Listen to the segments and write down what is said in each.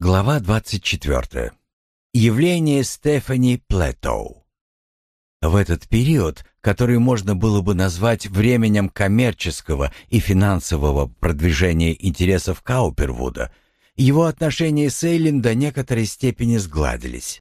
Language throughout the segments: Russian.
Глава 24. Явление Стефани Плетоу. В этот период, который можно было бы назвать временем коммерческого и финансового продвижения интересов Каупервуда, его отношения с Эйлин до некоторой степени сгладились.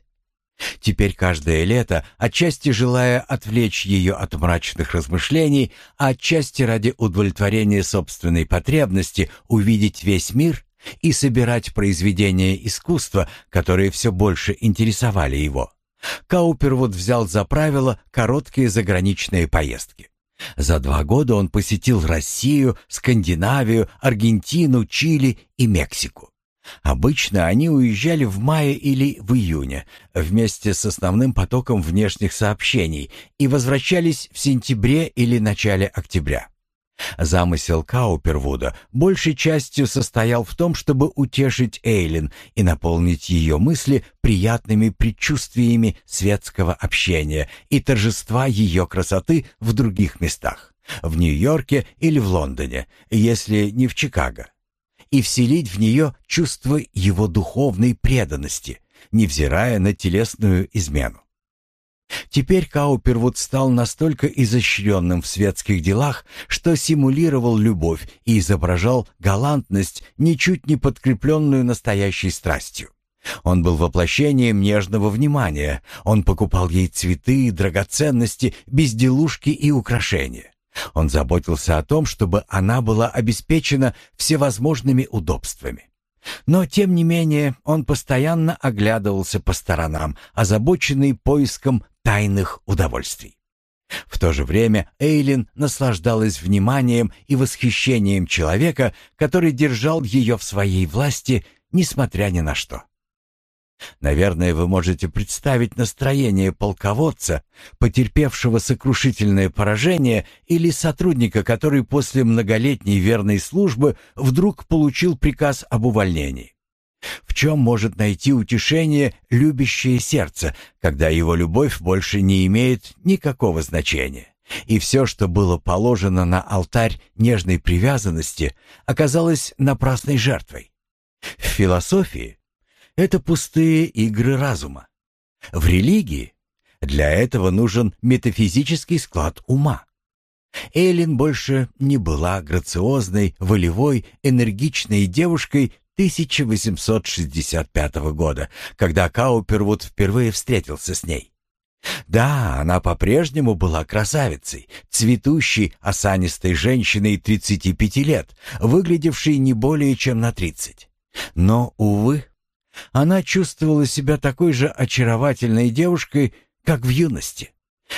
Теперь каждое лето, отчасти желая отвлечь ее от мрачных размышлений, а отчасти ради удовлетворения собственной потребности увидеть весь мир и собирать произведения искусства, которые все больше интересовали его, Каупервуд взял за правило короткие заграничные поездки. За два года он посетил Россию, Скандинавию, Аргентину, Чили и Мексику. Обычно они уезжали в мае или в июне вместе с основным потоком внешних сообщений и возвращались в сентябре или начале октября. Замысел Каупервуда большей частью состоял в том, чтобы утешить Эйлин и наполнить ее мысли приятными предчувствиями светского общения и торжества ее красоты в других местах, в Нью-Йорке или в Лондоне, если не в Чикаго и вселить в нее чувство его духовной преданности, невзирая на телесную измену. Теперь Каупервуд стал настолько изощренным в светских делах, что симулировал любовь и изображал галантность, ничуть не подкрепленную настоящей страстью. Он был воплощением нежного внимания. Он покупал ей цветы, драгоценности, безделушки и украшения. Он заботился о том, чтобы она была обеспечена всевозможными удобствами. Но, тем не менее, он постоянно оглядывался по сторонам, озабоченный поиском тайных удовольствий. В то же время Эйлин наслаждалась вниманием и восхищением человека, который держал ее в своей власти, несмотря ни на что. Наверное, вы можете представить настроение полководца, потерпевшего сокрушительное поражение, или сотрудника, который после многолетней верной службы вдруг получил приказ об увольнении. В чем может найти утешение любящее сердце, когда его любовь больше не имеет никакого значения? И все, что было положено на алтарь нежной привязанности, оказалось напрасной жертвой. В философии это пустые игры разума. В религии для этого нужен метафизический склад ума. Эллин больше не была грациозной, волевой, энергичной девушкой 1865 года, когда Каупервуд впервые встретился с ней. Да, она по-прежнему была красавицей, цветущей, осанистой женщиной 35 лет, выглядевшей не более чем на 30. Но, увы, она чувствовала себя такой же очаровательной девушкой, как в юности.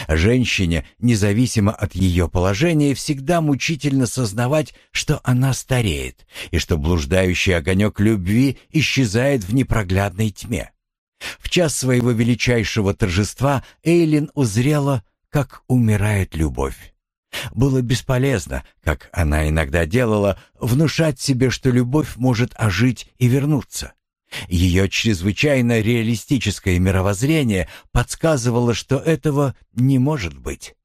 Женщине, независимо от ее положения, всегда мучительно сознавать, что она стареет, и что блуждающий огонек любви исчезает в непроглядной тьме. В час своего величайшего торжества Эйлин узрела, как умирает любовь. Было бесполезно, как она иногда делала, внушать себе, что любовь может ожить и вернуться. Ее чрезвычайно реалистическое мировоззрение подсказывало, что этого не может быть.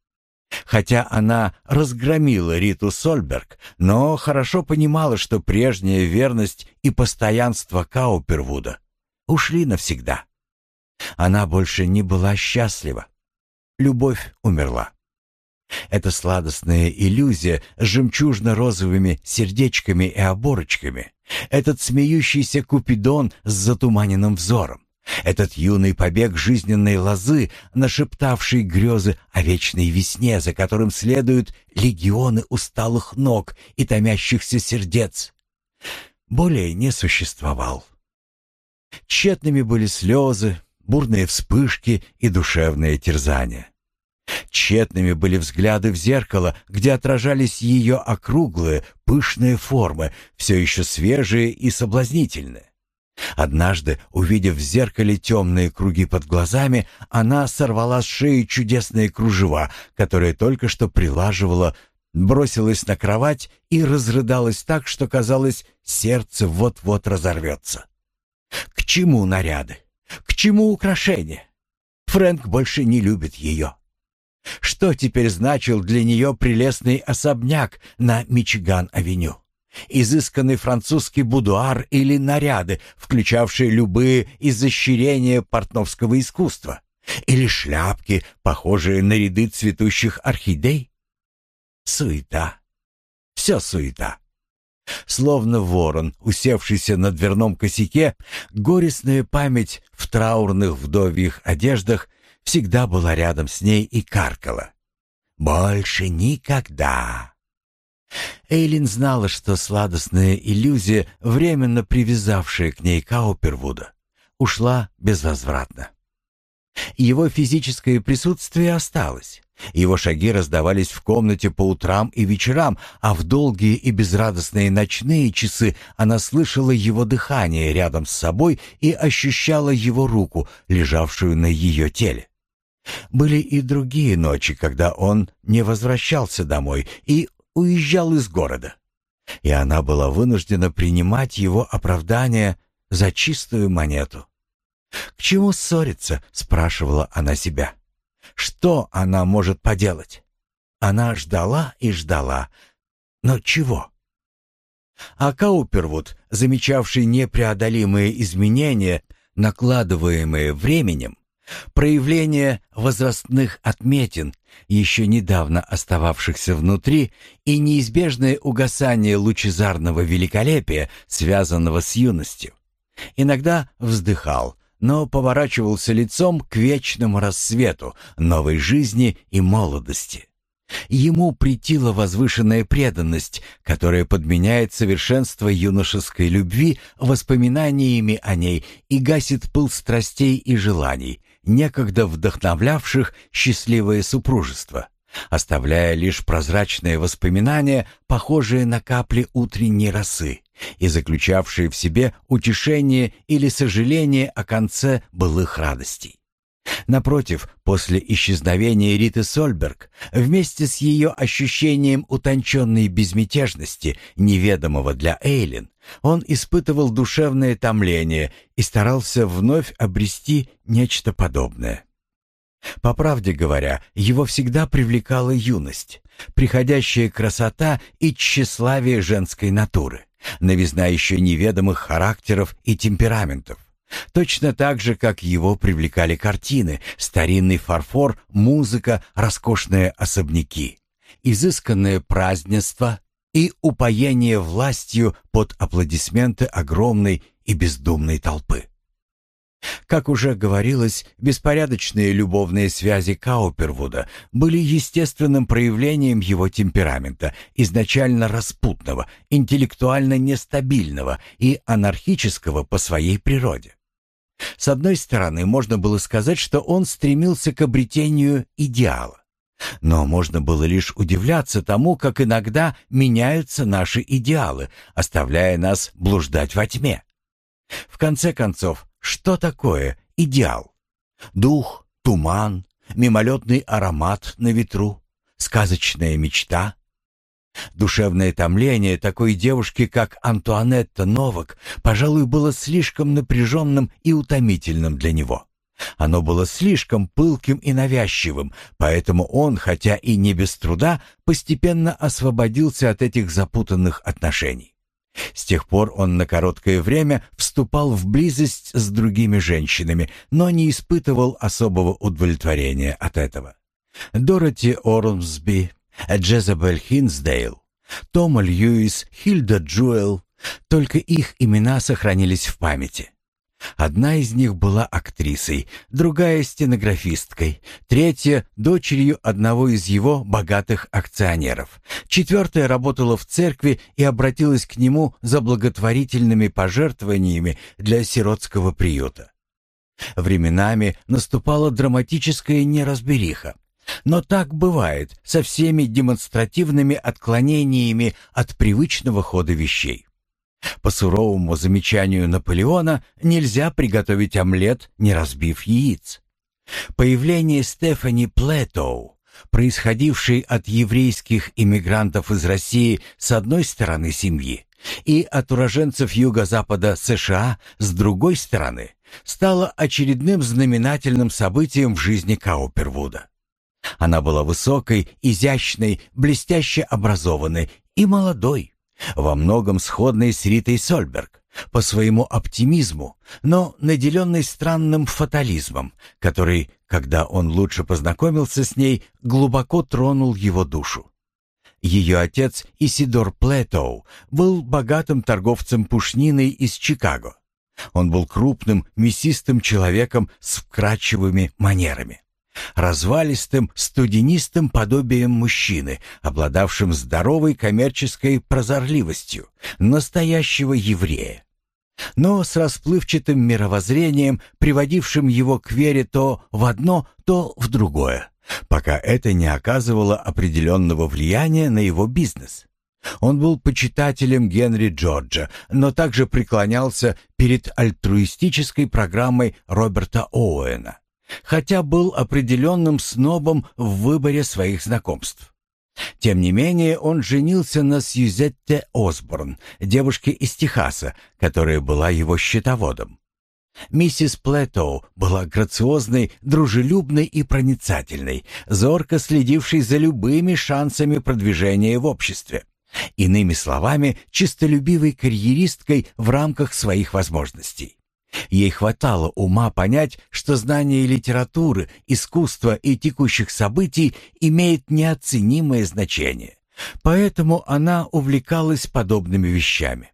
Хотя она разгромила Риту Сольберг, но хорошо понимала, что прежняя верность и постоянство Каупервуда ушли навсегда. Она больше не была счастлива. Любовь умерла. Эта сладостная иллюзия с жемчужно-розовыми сердечками и оборочками, этот смеющийся Купидон с затуманенным взором, этот юный побег жизненной лозы, нашептавший грезы о вечной весне, за которым следуют легионы усталых ног и томящихся сердец, более не существовал. Тщетными были слезы, бурные вспышки и душевные терзания. Тщетными были взгляды в зеркало, где отражались ее округлые, пышные формы, все еще свежие и соблазнительные. Однажды, увидев в зеркале темные круги под глазами, она сорвала с шеи чудесные кружева, которые только что прилаживала, бросилась на кровать и разрыдалась так, что, казалось, сердце вот-вот разорвется. К чему наряды? К чему украшения? Фрэнк больше не любит ее. Что теперь значил для нее прелестный особняк на Мичиган-авеню? изысканный французский будуар или наряды, включавшие любые изощрения портновского искусства, или шляпки, похожие на ряды цветущих орхидей? Суета. Все суета. Словно ворон, усевшийся на дверном косяке, горестная память в траурных вдовьих одеждах всегда была рядом с ней и каркала. «Больше никогда!» Эйлин знала, что сладостная иллюзия, временно привязавшая к ней Каупервуда, ушла безвозвратно. Его физическое присутствие осталось. Его шаги раздавались в комнате по утрам и вечерам, а в долгие и безрадостные ночные часы она слышала его дыхание рядом с собой и ощущала его руку, лежавшую на ее теле. Были и другие ночи, когда он не возвращался домой и уезжал из города. И она была вынуждена принимать его оправдание за чистую монету. «К чему ссориться?» — спрашивала она себя. «Что она может поделать?» Она ждала и ждала. Но чего? А Каупервуд, замечавший непреодолимые изменения, накладываемые временем, проявление возрастных отметин, еще недавно остававшихся внутри, и неизбежное угасание лучезарного великолепия, связанного с юностью. Иногда вздыхал, но поворачивался лицом к вечному рассвету, новой жизни и молодости. Ему претила возвышенная преданность, которая подменяет совершенство юношеской любви воспоминаниями о ней и гасит пыл страстей и желаний, некогда вдохновлявших счастливое супружество, оставляя лишь прозрачные воспоминания, похожие на капли утренней росы и заключавшие в себе утешение или сожаление о конце былых радостей. Напротив, после исчезновения Риты Сольберг, вместе с ее ощущением утонченной безмятежности, неведомого для Эйлин, он испытывал душевное томление и старался вновь обрести нечто подобное. По правде говоря, его всегда привлекала юность, приходящая красота и тщеславие женской натуры, новизна еще неведомых характеров и темпераментов. Точно так же, как его привлекали картины, старинный фарфор, музыка, роскошные особняки, изысканное празднество и упоение властью под аплодисменты огромной и бездумной толпы. Как уже говорилось, беспорядочные любовные связи Каупервуда были естественным проявлением его темперамента, изначально распутного, интеллектуально нестабильного и анархического по своей природе. С одной стороны, можно было сказать, что он стремился к обретению идеала. Но можно было лишь удивляться тому, как иногда меняются наши идеалы, оставляя нас блуждать во тьме. В конце концов, что такое идеал? Дух, туман, мимолетный аромат на ветру, сказочная мечта — Душевное томление такой девушки, как Антуанетта Новак, пожалуй, было слишком напряженным и утомительным для него. Оно было слишком пылким и навязчивым, поэтому он, хотя и не без труда, постепенно освободился от этих запутанных отношений. С тех пор он на короткое время вступал в близость с другими женщинами, но не испытывал особого удовлетворения от этого. Дороти Ормсби, Джезабель Хинсдейл, Тома Льюис, Хильда Джуэл. Только их имена сохранились в памяти. Одна из них была актрисой, другая — стенографисткой, третья — дочерью одного из его богатых акционеров, четвертая работала в церкви и обратилась к нему за благотворительными пожертвованиями для сиротского приюта. Временами наступала драматическая неразбериха. Но так бывает со всеми демонстративными отклонениями от привычного хода вещей. По суровому замечанию Наполеона нельзя приготовить омлет, не разбив яиц. Появление Стефани Плетоу, происходившей от еврейских иммигрантов из России с одной стороны семьи и от уроженцев юго-запада США с другой стороны, стало очередным знаменательным событием в жизни Каупервуда. Она была высокой, изящной, блестяще образованной и молодой, во многом сходной с Ритой Сольберг, по своему оптимизму, но наделенной странным фатализмом, который, когда он лучше познакомился с ней, глубоко тронул его душу. Ее отец Исидор Плетоу был богатым торговцем пушниной из Чикаго. Он был крупным, мясистым человеком с вкрадчивыми манерами развалистым, студенистым подобием мужчины, обладавшим здоровой коммерческой прозорливостью, настоящего еврея. Но с расплывчатым мировоззрением, приводившим его к вере то в одно, то в другое, пока это не оказывало определенного влияния на его бизнес. Он был почитателем Генри Джорджа, но также преклонялся перед альтруистической программой Роберта Оуэна хотя был определенным снобом в выборе своих знакомств. Тем не менее, он женился на Сьюзетте Осборн, девушке из Техаса, которая была его счетоводом. Миссис Плетоу была грациозной, дружелюбной и проницательной, зорко следившей за любыми шансами продвижения в обществе. Иными словами, чистолюбивой карьеристкой в рамках своих возможностей. Ей хватало ума понять, что знание литературы, искусства и текущих событий имеет неоценимое значение. Поэтому она увлекалась подобными вещами.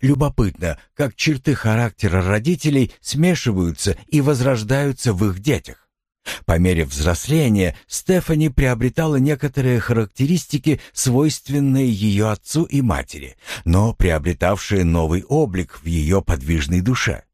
Любопытно, как черты характера родителей смешиваются и возрождаются в их детях. По мере взросления Стефани приобретала некоторые характеристики, свойственные ее отцу и матери, но приобретавшие новый облик в ее подвижной душе.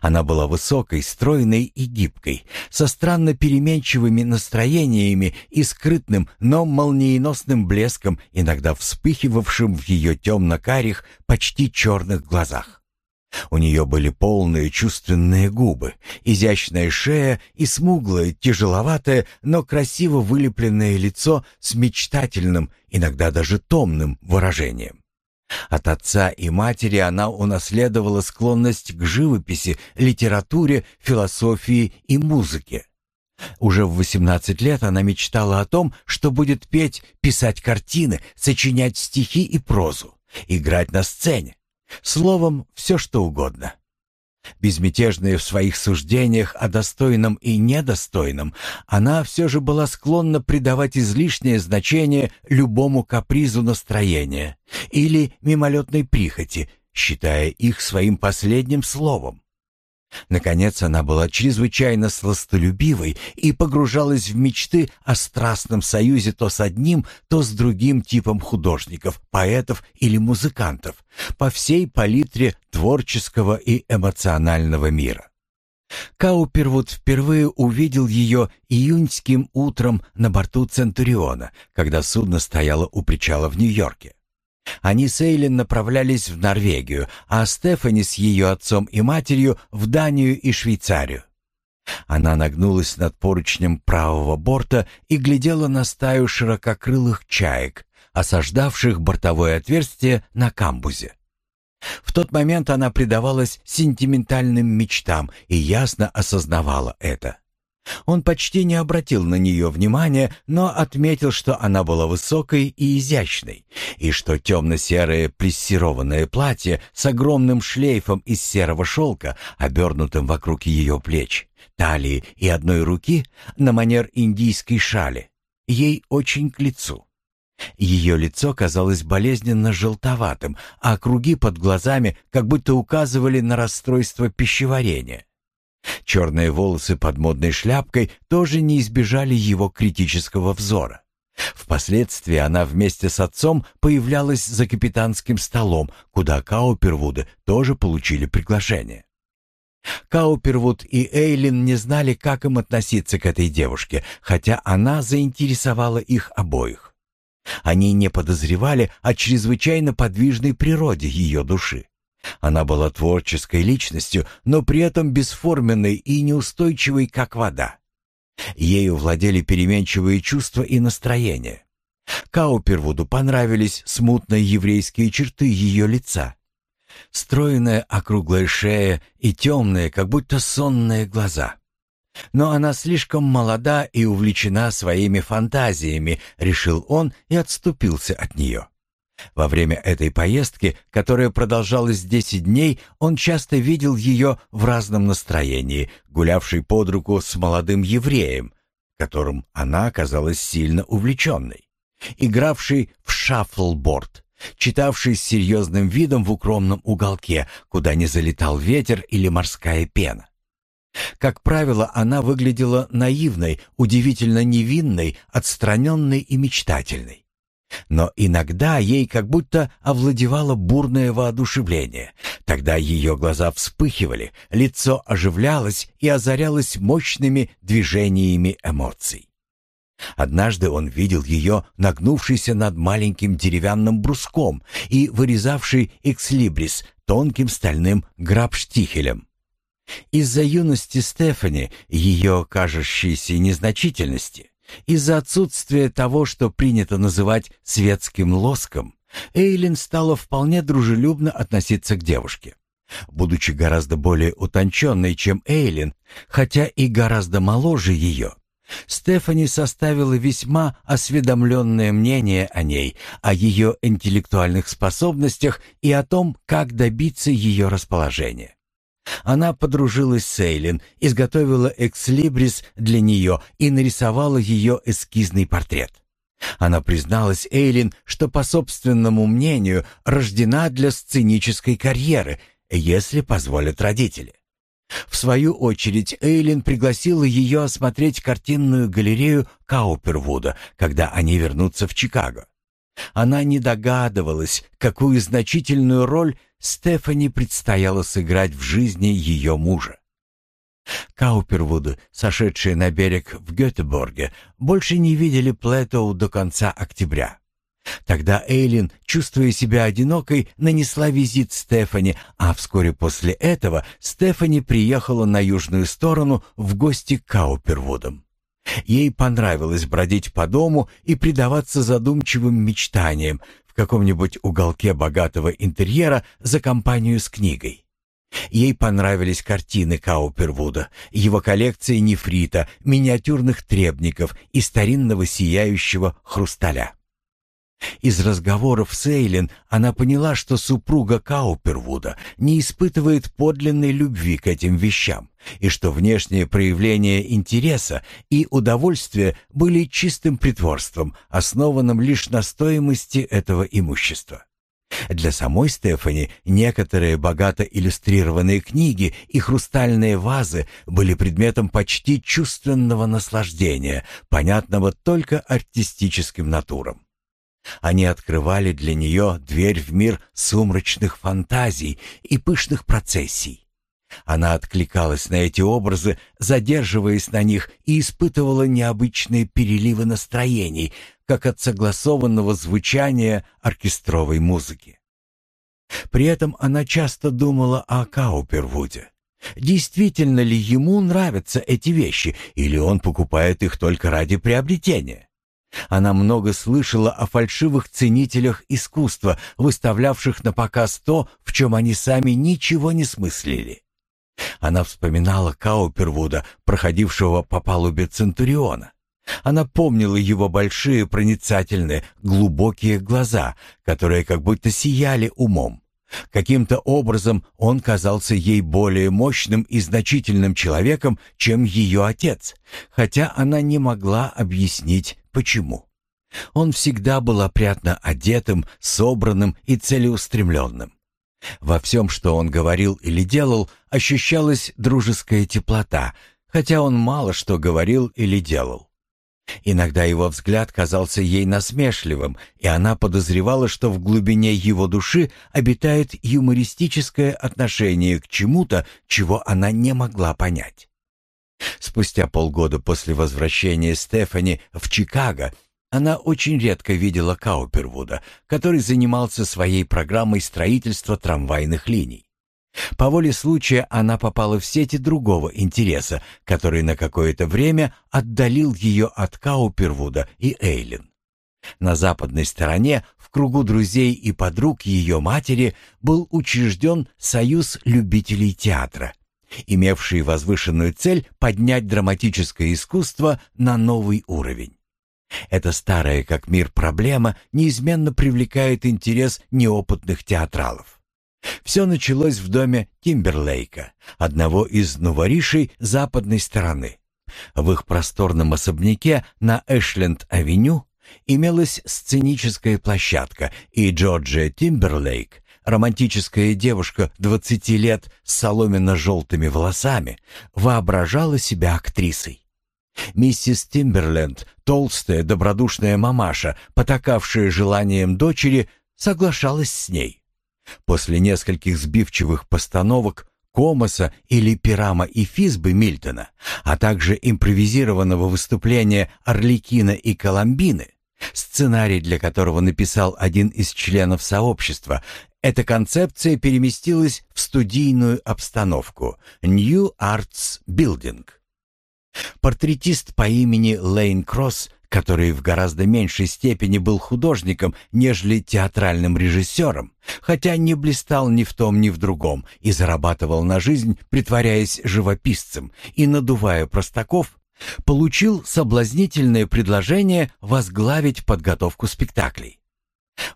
Она была высокой, стройной и гибкой, со странно переменчивыми настроениями и скрытным, но молниеносным блеском, иногда вспыхивавшим в ее темно-карих, почти черных глазах. У нее были полные чувственные губы, изящная шея и смуглое, тяжеловатое, но красиво вылепленное лицо с мечтательным, иногда даже томным выражением. От отца и матери она унаследовала склонность к живописи, литературе, философии и музыке. Уже в 18 лет она мечтала о том, что будет петь, писать картины, сочинять стихи и прозу, играть на сцене. Словом, все что угодно. Безмятежная в своих суждениях о достойном и недостойном, она все же была склонна придавать излишнее значение любому капризу настроения или мимолетной прихоти, считая их своим последним словом. Наконец она была чрезвычайно сластолюбивой и погружалась в мечты о страстном союзе то с одним, то с другим типом художников, поэтов или музыкантов по всей палитре творческого и эмоционального мира. Каупервуд впервые увидел ее июньским утром на борту Центуриона, когда судно стояло у причала в Нью-Йорке. Они с Эйлин направлялись в Норвегию, а Стефани с ее отцом и матерью в Данию и Швейцарию. Она нагнулась над поручнем правого борта и глядела на стаю ширококрылых чаек, осаждавших бортовое отверстие на камбузе. В тот момент она предавалась сентиментальным мечтам и ясно осознавала это. Он почти не обратил на нее внимания, но отметил, что она была высокой и изящной, и что темно-серое плессированное платье с огромным шлейфом из серого шелка, обернутым вокруг ее плеч, талии и одной руки, на манер индийской шали, ей очень к лицу. Ее лицо казалось болезненно желтоватым, а круги под глазами как будто указывали на расстройство пищеварения. Черные волосы под модной шляпкой тоже не избежали его критического взора. Впоследствии она вместе с отцом появлялась за капитанским столом, куда Каупервуды тоже получили приглашение. Каупервуд и Эйлин не знали, как им относиться к этой девушке, хотя она заинтересовала их обоих. Они не подозревали о чрезвычайно подвижной природе ее души. Она была творческой личностью, но при этом бесформенной и неустойчивой, как вода. Ею владели переменчивые чувства и настроения. Каупервуду понравились смутные еврейские черты ее лица. Стройная округлая шея и темные, как будто сонные глаза. Но она слишком молода и увлечена своими фантазиями, решил он и отступился от нее. Во время этой поездки, которая продолжалась 10 дней, он часто видел ее в разном настроении, гулявшей под руку с молодым евреем, которым она оказалась сильно увлеченной, игравшей в шаффлборд, читавшей с серьезным видом в укромном уголке, куда не залетал ветер или морская пена. Как правило, она выглядела наивной, удивительно невинной, отстраненной и мечтательной. Но иногда ей как будто овладевало бурное воодушевление. Тогда ее глаза вспыхивали, лицо оживлялось и озарялось мощными движениями эмоций. Однажды он видел ее, нагнувшейся над маленьким деревянным бруском и вырезавшей экслибрис тонким стальным грабштихелем. Из-за юности Стефани, ее кажущейся незначительности, из-за отсутствия того, что принято называть светским лоском, Эйлин стала вполне дружелюбно относиться к девушке. Будучи гораздо более утонченной, чем Эйлин, хотя и гораздо моложе ее, Стефани составила весьма осведомленное мнение о ней, о ее интеллектуальных способностях и о том, как добиться ее расположения. Она подружилась с Эйлин, изготовила экслибрис для нее и нарисовала ее эскизный портрет. Она призналась Эйлин, что по собственному мнению рождена для сценической карьеры, если позволят родители. В свою очередь Эйлин пригласила ее осмотреть картинную галерею Каупервуда, когда они вернутся в Чикаго. Она не догадывалась, какую значительную роль Стефани предстояло сыграть в жизни ее мужа. Каупервуды, сошедшие на берег в Гетеборге, больше не видели Плэтоу до конца октября. Тогда Эйлин, чувствуя себя одинокой, нанесла визит Стефани, а вскоре после этого Стефани приехала на южную сторону в гости к Каупервудам. Ей понравилось бродить по дому и предаваться задумчивым мечтаниям, каком-нибудь уголке богатого интерьера за компанию с книгой. Ей понравились картины Каупервуда, его коллекции нефрита, миниатюрных требников и старинного сияющего хрусталя. Из разговоров с Эйлин она поняла, что супруга Каупервуда не испытывает подлинной любви к этим вещам, и что внешние проявления интереса и удовольствия были чистым притворством, основанным лишь на стоимости этого имущества. Для самой Стефани некоторые богато иллюстрированные книги и хрустальные вазы были предметом почти чувственного наслаждения, понятного только артистическим натурам. Они открывали для нее дверь в мир сумрачных фантазий и пышных процессий. Она откликалась на эти образы, задерживаясь на них и испытывала необычные переливы настроений, как от согласованного звучания оркестровой музыки. При этом она часто думала о Каупервуде. Действительно ли ему нравятся эти вещи, или он покупает их только ради приобретения? Она много слышала о фальшивых ценителях искусства, выставлявших на показ то, в чем они сами ничего не смыслили. Она вспоминала Каупервуда, проходившего по палубе Центуриона. Она помнила его большие проницательные, глубокие глаза, которые как будто сияли умом. Каким-то образом он казался ей более мощным и значительным человеком, чем ее отец, хотя она не могла объяснить, почему. Он всегда был опрятно одетым, собранным и целеустремленным. Во всем, что он говорил или делал, ощущалась дружеская теплота, хотя он мало что говорил или делал. Иногда его взгляд казался ей насмешливым, и она подозревала, что в глубине его души обитает юмористическое отношение к чему-то, чего она не могла понять. Спустя полгода после возвращения Стефани в Чикаго она очень редко видела Каупервуда, который занимался своей программой строительства трамвайных линий. По воле случая она попала в сети другого интереса, который на какое-то время отдалил ее от Каупервуда и Эйлин. На западной стороне, в кругу друзей и подруг ее матери, был учрежден Союз любителей театра, имевший возвышенную цель поднять драматическое искусство на новый уровень. Эта старая как мир проблема неизменно привлекает интерес неопытных театралов. Все началось в доме Тимберлейка, одного из новоришей западной стороны. В их просторном особняке на Эшленд-авеню имелась сценическая площадка, и Джорджия Тимберлейк, романтическая девушка 20 лет с соломенно-желтыми волосами, воображала себя актрисой. Миссис Тимберленд, толстая, добродушная мамаша, потакавшая желанием дочери, соглашалась с ней. После нескольких сбивчивых постановок Комоса или Пирама и Физбы Мильтона, а также импровизированного выступления Орликина и Коломбины, сценарий для которого написал один из членов сообщества, эта концепция переместилась в студийную обстановку New Arts Building. Портретист по имени Лейн Кросс, который в гораздо меньшей степени был художником, нежели театральным режиссером, хотя не блистал ни в том, ни в другом и зарабатывал на жизнь, притворяясь живописцем и надувая простаков, получил соблазнительное предложение возглавить подготовку спектаклей.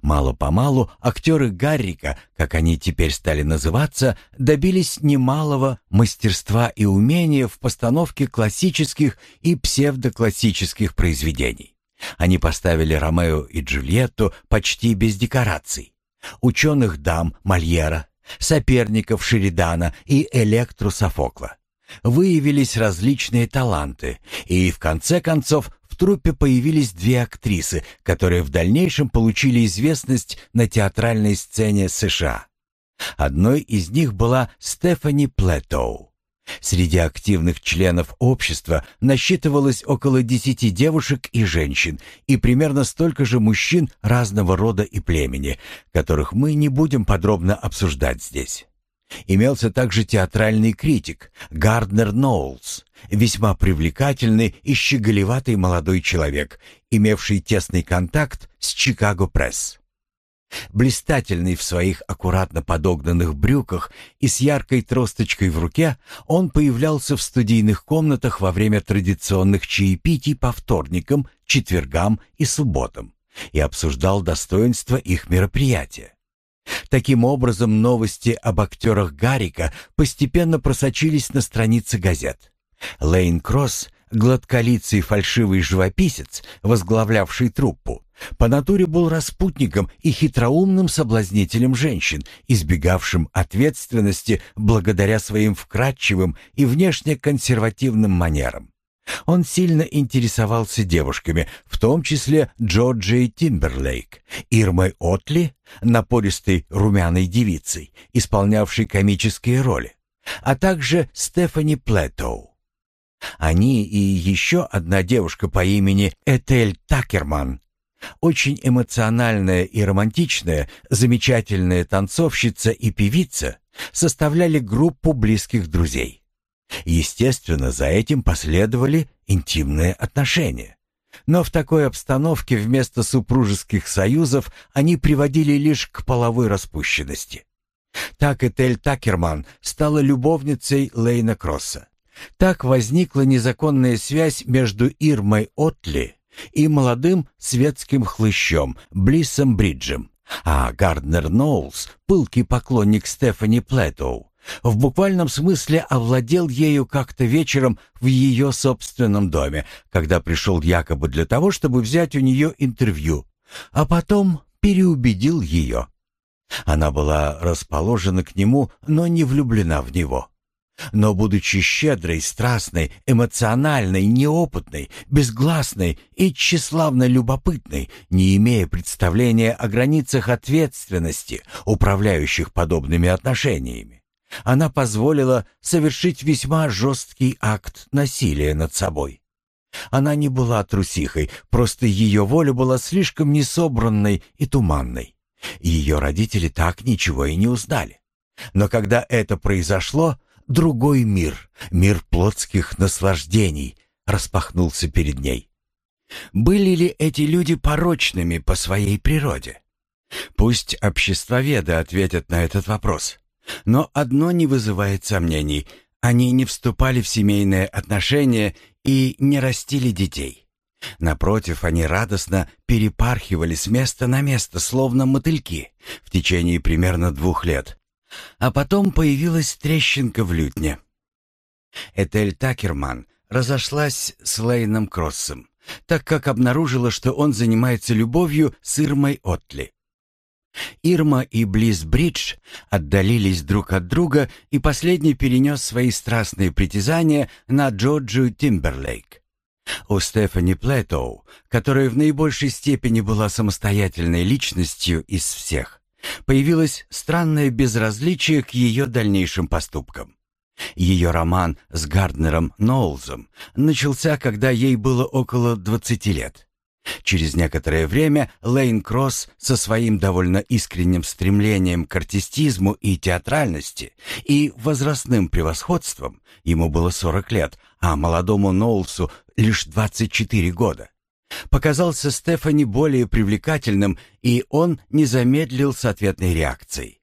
Мало-помалу актеры Гаррика, как они теперь стали называться, добились немалого мастерства и умения в постановке классических и псевдоклассических произведений. Они поставили Ромео и Джульетту почти без декораций. Ученых дам Мольера, соперников Шеридана и Электру Софокла. Выявились различные таланты, и в конце концов труппе появились две актрисы, которые в дальнейшем получили известность на театральной сцене США. Одной из них была Стефани Плетоу. Среди активных членов общества насчитывалось около десяти девушек и женщин, и примерно столько же мужчин разного рода и племени, которых мы не будем подробно обсуждать здесь. Имелся также театральный критик Гарднер Ноулс, весьма привлекательный и щеголеватый молодой человек, имевший тесный контакт с Чикаго Пресс. Блистательный в своих аккуратно подогнанных брюках и с яркой тросточкой в руке, он появлялся в студийных комнатах во время традиционных чаепитий по вторникам, четвергам и субботам и обсуждал достоинства их мероприятия. Таким образом, новости об актерах Гарика постепенно просочились на страницы газет. Лейн Кросс, гладколицый фальшивый живописец, возглавлявший труппу, по натуре был распутником и хитроумным соблазнителем женщин, избегавшим ответственности благодаря своим вкрадчивым и внешне консервативным манерам. Он сильно интересовался девушками, в том числе Джорджией Тимберлейк, Ирмой Отли, напористой румяной девицей, исполнявшей комические роли, а также Стефани Плетоу. Они и еще одна девушка по имени Этель Такерман, очень эмоциональная и романтичная, замечательная танцовщица и певица, составляли группу близких друзей. Естественно, за этим последовали интимные отношения. Но в такой обстановке вместо супружеских союзов они приводили лишь к половой распущенности. Так Этель Такерман стала любовницей Лейна Кросса. Так возникла незаконная связь между Ирмой Отли и молодым светским хлыщом Блиссом Бриджем, а Гарднер Ноулс, пылкий поклонник Стефани Плэтоу, в буквальном смысле овладел ею как-то вечером в ее собственном доме, когда пришел якобы для того, чтобы взять у нее интервью, а потом переубедил ее. Она была расположена к нему, но не влюблена в него. Но, будучи щедрой, страстной, эмоциональной, неопытной, безгласной и тщеславно любопытной, не имея представления о границах ответственности, управляющих подобными отношениями, она позволила совершить весьма жесткий акт насилия над собой. Она не была трусихой, просто ее воля была слишком несобранной и туманной. Ее родители так ничего и не узнали. Но когда это произошло, другой мир, мир плотских наслаждений, распахнулся перед ней. Были ли эти люди порочными по своей природе? Пусть обществоведы ответят на этот вопрос. Но одно не вызывает сомнений. Они не вступали в семейные отношения и не растили детей. Напротив, они радостно перепархивали с места на место, словно мотыльки, в течение примерно двух лет. А потом появилась трещинка в лютне. Этель Такерман разошлась с Лейном Кроссом, так как обнаружила, что он занимается любовью с Ирмой Отли. Ирма и Близ Бридж отдалились друг от друга, и последний перенес свои страстные притязания на Джорджию Тимберлейк. У Стефани Плэтоу, которая в наибольшей степени была самостоятельной личностью из всех, появилось странное безразличие к ее дальнейшим поступкам. Ее роман с Гарднером Ноулзом начался, когда ей было около 20 лет. Через некоторое время Лейн Кросс со своим довольно искренним стремлением к артистизму и театральности и возрастным превосходством, ему было 40 лет, а молодому Ноулсу лишь 24 года, показался Стефани более привлекательным, и он не замедлил с ответной реакцией.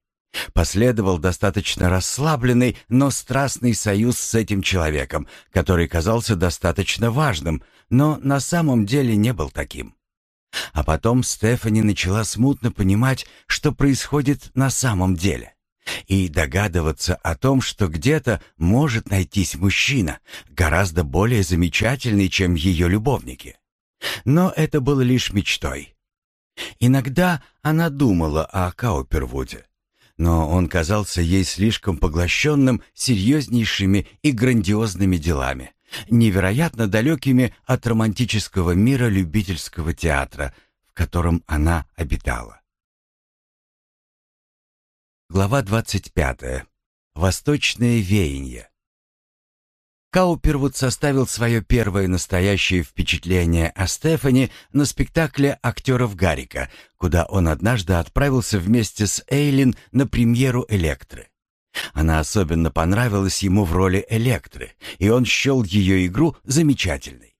Последовал достаточно расслабленный, но страстный союз с этим человеком, который казался достаточно важным, но на самом деле не был таким. А потом Стефани начала смутно понимать, что происходит на самом деле, и догадываться о том, что где-то может найтись мужчина, гораздо более замечательный, чем ее любовники. Но это было лишь мечтой. Иногда она думала о Каупервуде, но он казался ей слишком поглощенным серьезнейшими и грандиозными делами, невероятно далекими от романтического мира любительского театра, в котором она обитала. Глава 25. Восточное веяние. Каупервуд составил свое первое настоящее впечатление о Стефани на спектакле актеров Гарика, куда он однажды отправился вместе с Эйлин на премьеру «Электры». Она особенно понравилась ему в роли Электры, и он счел ее игру замечательной.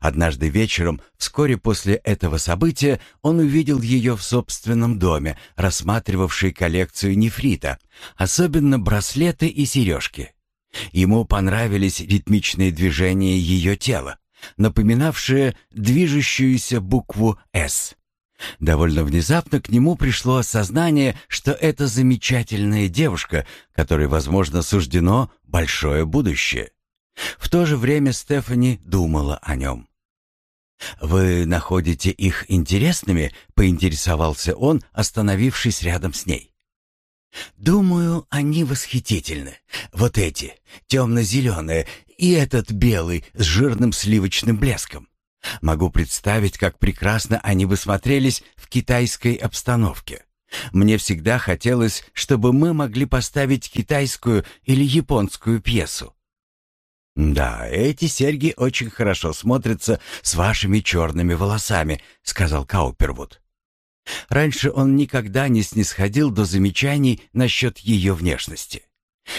Однажды вечером, вскоре после этого события, он увидел ее в собственном доме, рассматривавшей коллекцию нефрита, особенно браслеты и сережки. Ему понравились ритмичные движения ее тела, напоминавшие движущуюся букву «С». Довольно внезапно к нему пришло осознание, что это замечательная девушка, которой, возможно, суждено большое будущее. В то же время Стефани думала о нем. «Вы находите их интересными?» — поинтересовался он, остановившись рядом с ней. Думаю, они восхитительны. Вот эти, темно-зеленые, и этот белый с жирным сливочным блеском. Могу представить, как прекрасно они бы смотрелись в китайской обстановке. Мне всегда хотелось, чтобы мы могли поставить китайскую или японскую пьесу. «Да, эти серьги очень хорошо смотрятся с вашими черными волосами», — сказал Каупервуд. Раньше он никогда не снисходил до замечаний насчет ее внешности.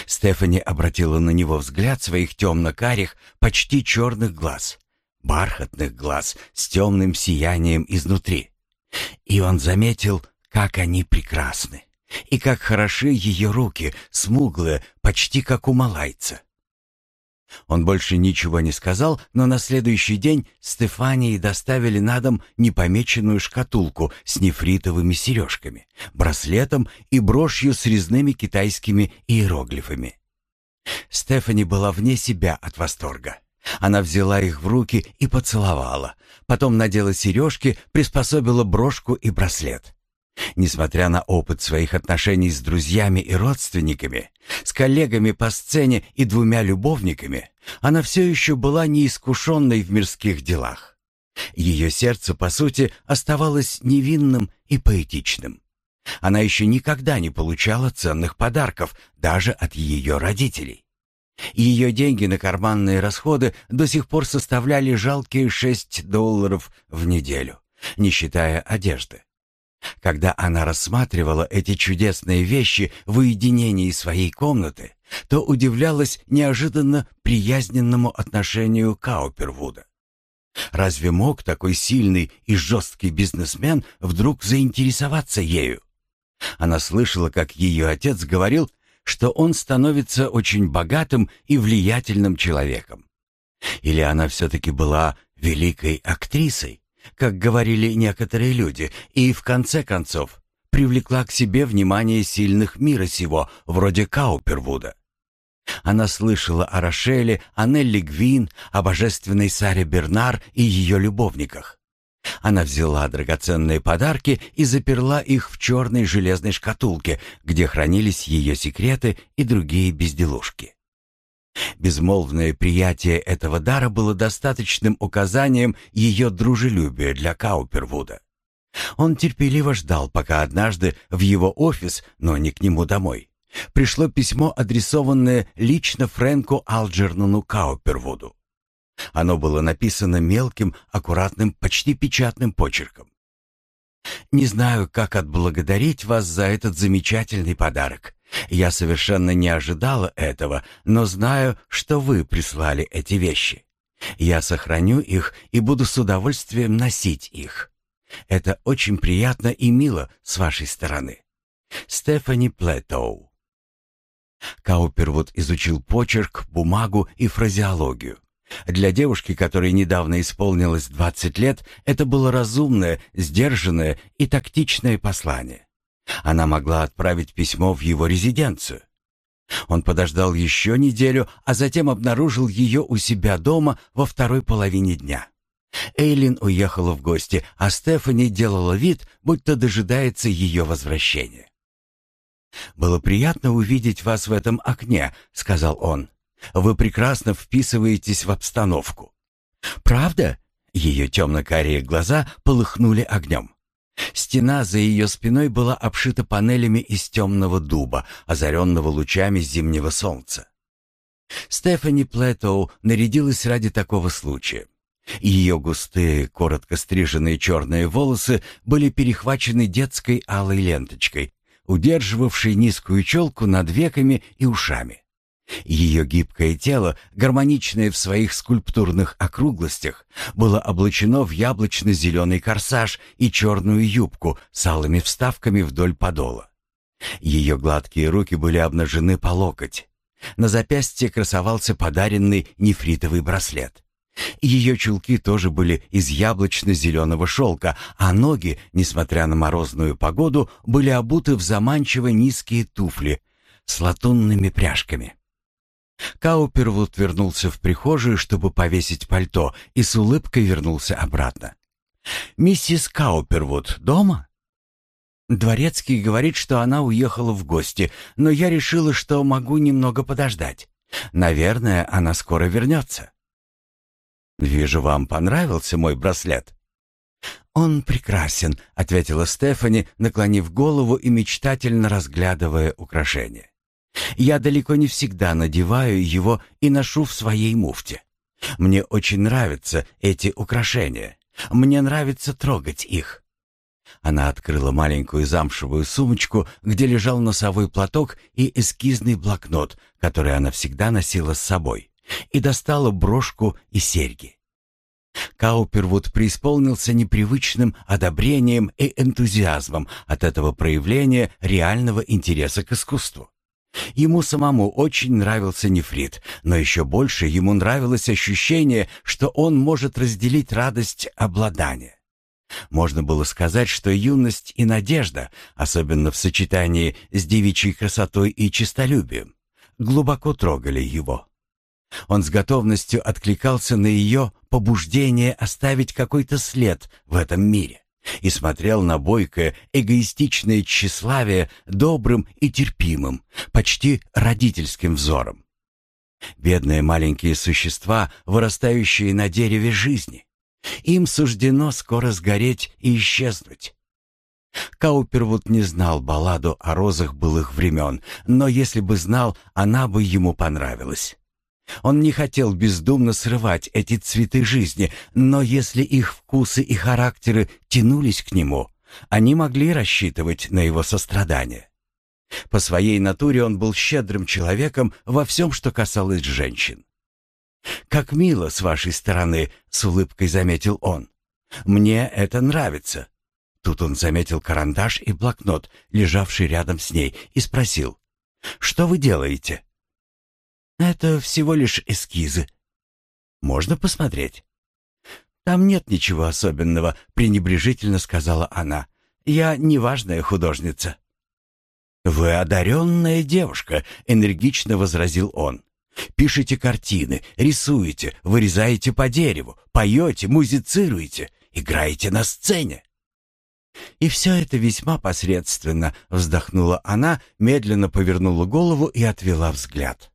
Стефани обратила на него взгляд своих темно-карих, почти черных глаз, бархатных глаз с темным сиянием изнутри. И он заметил, как они прекрасны, и как хороши ее руки, смуглые, почти как у малайца. Он больше ничего не сказал, но на следующий день Стефании доставили на дом непомеченную шкатулку с нефритовыми сережками, браслетом и брошью с резными китайскими иероглифами. Стефани была вне себя от восторга. Она взяла их в руки и поцеловала, потом надела сережки, приспособила брошку и браслет. Несмотря на опыт своих отношений с друзьями и родственниками, с коллегами по сцене и двумя любовниками, она все еще была неискушенной в мирских делах. Ее сердце, по сути, оставалось невинным и поэтичным. Она еще никогда не получала ценных подарков, даже от ее родителей. Ее деньги на карманные расходы до сих пор составляли жалкие 6 долларов в неделю, не считая одежды. Когда она рассматривала эти чудесные вещи в уединении своей комнаты, то удивлялась неожиданно приязненному отношению Каупервуда. Разве мог такой сильный и жесткий бизнесмен вдруг заинтересоваться ею? Она слышала, как ее отец говорил, что он становится очень богатым и влиятельным человеком. Или она все-таки была великой актрисой, как говорили некоторые люди, и в конце концов привлекла к себе внимание сильных мира сего, вроде Каупервуда. Она слышала о Рошеле, о Нелли Гвин, о божественной Саре Бернар и ее любовниках. Она взяла драгоценные подарки и заперла их в черной железной шкатулке, где хранились ее секреты и другие безделушки. Безмолвное приятие этого дара было достаточным указанием ее дружелюбия для Каупервуда. Он терпеливо ждал, пока однажды в его офис, но не к нему домой, пришло письмо, адресованное лично Фрэнку Алджернону Каупервуду. Оно было написано мелким, аккуратным, почти печатным почерком. «Не знаю, как отблагодарить вас за этот замечательный подарок. Я совершенно не ожидала этого, но знаю, что вы прислали эти вещи. Я сохраню их и буду с удовольствием носить их. Это очень приятно и мило с вашей стороны. Стефани Плетоу. Каупервуд изучил почерк, бумагу и фразеологию. Для девушки, которой недавно исполнилось 20 лет, это было разумное, сдержанное и тактичное послание. Она могла отправить письмо в его резиденцию. Он подождал еще неделю, а затем обнаружил ее у себя дома во второй половине дня. Эйлин уехала в гости, а Стефани делала вид, будто дожидается ее возвращения. «Было приятно увидеть вас в этом окне», — сказал он. Вы прекрасно вписываетесь в обстановку. Правда? Ее темно-карие глаза полыхнули огнем. Стена за ее спиной была обшита панелями из темного дуба, озаренного лучами зимнего солнца. Стефани Плетоу нарядилась ради такого случая. Ее густые, коротко стриженные черные волосы были перехвачены детской алой ленточкой, удерживавшей низкую челку над веками и ушами. Ее гибкое тело, гармоничное в своих скульптурных округлостях, было облачено в яблочно-зеленый корсаж и черную юбку с алыми вставками вдоль подола. Ее гладкие руки были обнажены по локоть. На запястье красовался подаренный нефритовый браслет. Ее чулки тоже были из яблочно-зеленого шелка, а ноги, несмотря на морозную погоду, были обуты в заманчиво низкие туфли с латунными пряжками. Каупервуд вернулся в прихожую, чтобы повесить пальто, и с улыбкой вернулся обратно. «Миссис Каупервуд дома?» Дворецкий говорит, что она уехала в гости, но я решила, что могу немного подождать. Наверное, она скоро вернется. «Вижу, вам понравился мой браслет». «Он прекрасен», — ответила Стефани, наклонив голову и мечтательно разглядывая украшение. Я далеко не всегда надеваю его и ношу в своей муфте. Мне очень нравятся эти украшения. Мне нравится трогать их. Она открыла маленькую замшевую сумочку, где лежал носовой платок и эскизный блокнот, который она всегда носила с собой, и достала брошку и серьги. Каупервуд преисполнился непривычным одобрением и энтузиазмом от этого проявления реального интереса к искусству. Ему самому очень нравился нефрит, но еще больше ему нравилось ощущение, что он может разделить радость обладания. Можно было сказать, что юность и надежда, особенно в сочетании с девичьей красотой и честолюбием, глубоко трогали его. Он с готовностью откликался на ее побуждение оставить какой-то след в этом мире и смотрел на бойкое, эгоистичное тщеславие добрым и терпимым, почти родительским взором. Бедные маленькие существа, вырастающие на дереве жизни. Им суждено скоро сгореть и исчезнуть. Каупервуд не знал балладу о розах былых времен, но если бы знал, она бы ему понравилась. Он не хотел бездумно срывать эти цветы жизни, но если их вкусы и характеры тянулись к нему, они могли рассчитывать на его сострадание. По своей натуре он был щедрым человеком во всем, что касалось женщин. «Как мило с вашей стороны», — с улыбкой заметил он. «Мне это нравится». Тут он заметил карандаш и блокнот, лежавший рядом с ней, и спросил, «Что вы делаете?» Это всего лишь эскизы. Можно посмотреть? «Там нет ничего особенного», — пренебрежительно сказала она. «Я неважная художница». «Вы одаренная девушка», — энергично возразил он. «Пишете картины, рисуете, вырезаете по дереву, поете, музицируете, играете на сцене». «И все это весьма посредственно», — вздохнула она, медленно повернула голову и отвела взгляд.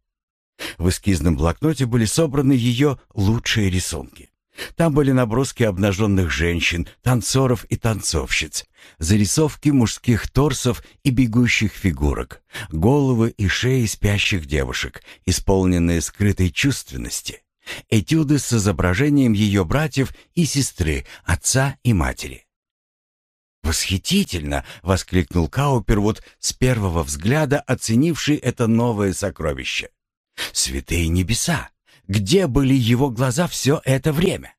В эскизном блокноте были собраны ее лучшие рисунки. Там были наброски обнаженных женщин, танцоров и танцовщиц, зарисовки мужских торсов и бегущих фигурок, головы и шеи спящих девушек, исполненные скрытой чувственности, этюды с изображением ее братьев и сестры, отца и матери. «Восхитительно!» — воскликнул Каупервуд с первого взгляда, оценивший это новое сокровище. «Святые небеса! Где были его глаза все это время?»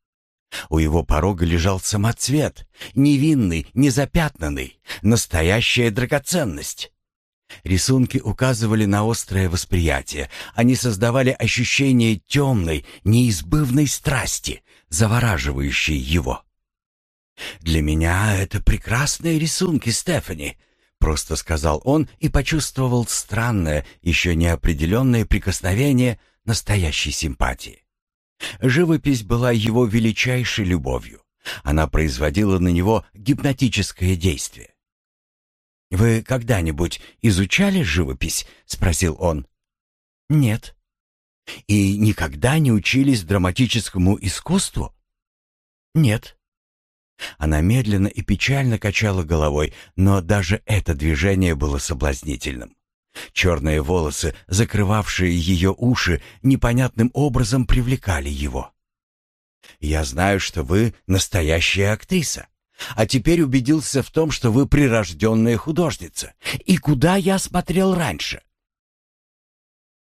У его порога лежал самоцвет, невинный, незапятнанный, настоящая драгоценность. Рисунки указывали на острое восприятие. Они создавали ощущение темной, неизбывной страсти, завораживающей его. «Для меня это прекрасные рисунки, Стефани», — просто сказал он и почувствовал странное, еще неопределенное прикосновение настоящей симпатии. Живопись была его величайшей любовью. Она производила на него гипнотическое действие. «Вы когда-нибудь изучали живопись?» — спросил он. «Нет». «И никогда не учились драматическому искусству?» «Нет». Она медленно и печально качала головой, но даже это движение было соблазнительным. Черные волосы, закрывавшие ее уши, непонятным образом привлекали его. «Я знаю, что вы настоящая актриса, а теперь убедился в том, что вы прирожденная художница. И куда я смотрел раньше?»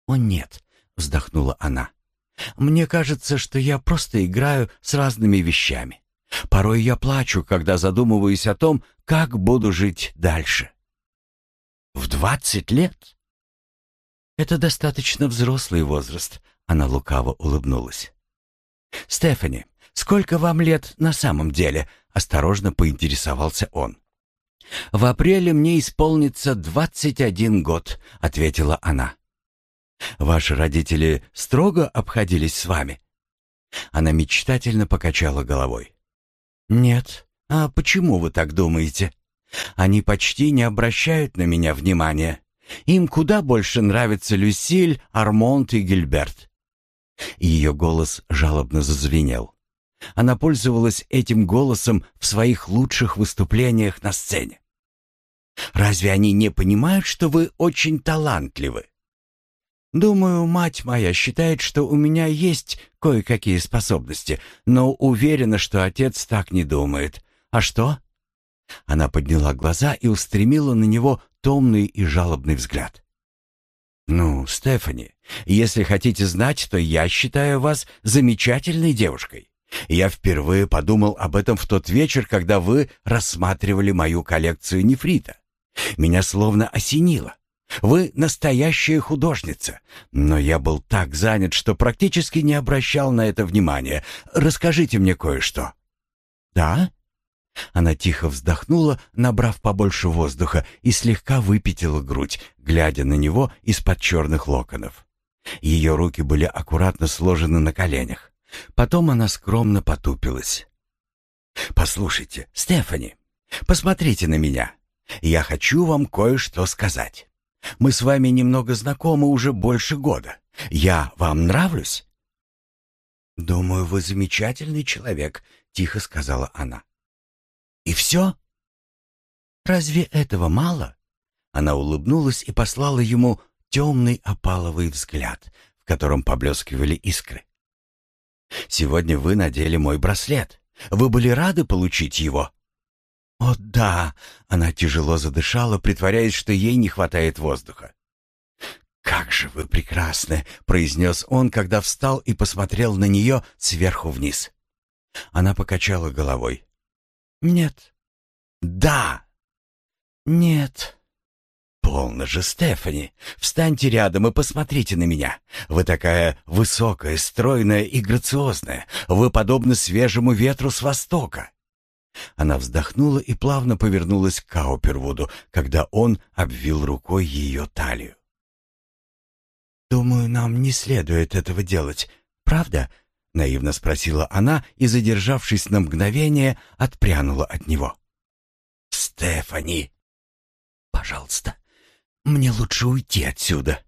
«О нет», — вздохнула она. «Мне кажется, что я просто играю с разными вещами. Порой я плачу, когда задумываюсь о том, как буду жить дальше. В двадцать лет? Это достаточно взрослый возраст, она лукаво улыбнулась. Стефани, сколько вам лет на самом деле? Осторожно поинтересовался он. В апреле мне исполнится двадцать один год, ответила она. Ваши родители строго обходились с вами? Она мечтательно покачала головой. «Нет. А почему вы так думаете? Они почти не обращают на меня внимания. Им куда больше нравятся Люсиль, Армонт и Гильберт». Ее голос жалобно зазвенел. Она пользовалась этим голосом в своих лучших выступлениях на сцене. «Разве они не понимают, что вы очень талантливы?» Думаю, мать моя считает, что у меня есть кое-какие способности, но уверена, что отец так не думает. А что? Она подняла глаза и устремила на него томный и жалобный взгляд. «Ну, Стефани, если хотите знать, то я считаю вас замечательной девушкой. Я впервые подумал об этом в тот вечер, когда вы рассматривали мою коллекцию нефрита. Меня словно осенило. Вы настоящая художница. Но я был так занят, что практически не обращал на это внимания. Расскажите мне кое-что». «Да?» Она тихо вздохнула, набрав побольше воздуха, и слегка выпятила грудь, глядя на него из-под черных локонов. Ее руки были аккуратно сложены на коленях. Потом она скромно потупилась. «Послушайте, Стефани, посмотрите на меня. Я хочу вам кое-что сказать. Мы с вами немного знакомы уже больше года. Я вам нравлюсь?» «Думаю, вы замечательный человек», — тихо сказала она. «И все?» «Разве этого мало?» Она улыбнулась и послала ему темный опаловый взгляд, в котором поблескивали искры. «Сегодня вы надели мой браслет. Вы были рады получить его?» «О, да!» — она тяжело задышала, притворяясь, что ей не хватает воздуха. «Как же вы прекрасны!» — произнес он, когда встал и посмотрел на нее сверху вниз. Она покачала головой. «Нет». «Да». «Нет». полно же, Стефани. Встаньте рядом и посмотрите на меня. Вы такая высокая, стройная и грациозная. Вы подобны свежему ветру с востока». Она вздохнула и плавно повернулась к Каупервуду, когда он обвил рукой ее талию. «Думаю, нам не следует этого делать, правда?» — наивно спросила она и, задержавшись на мгновение, отпрянула от него. «Стефани!» «Пожалуйста, мне лучше уйти отсюда».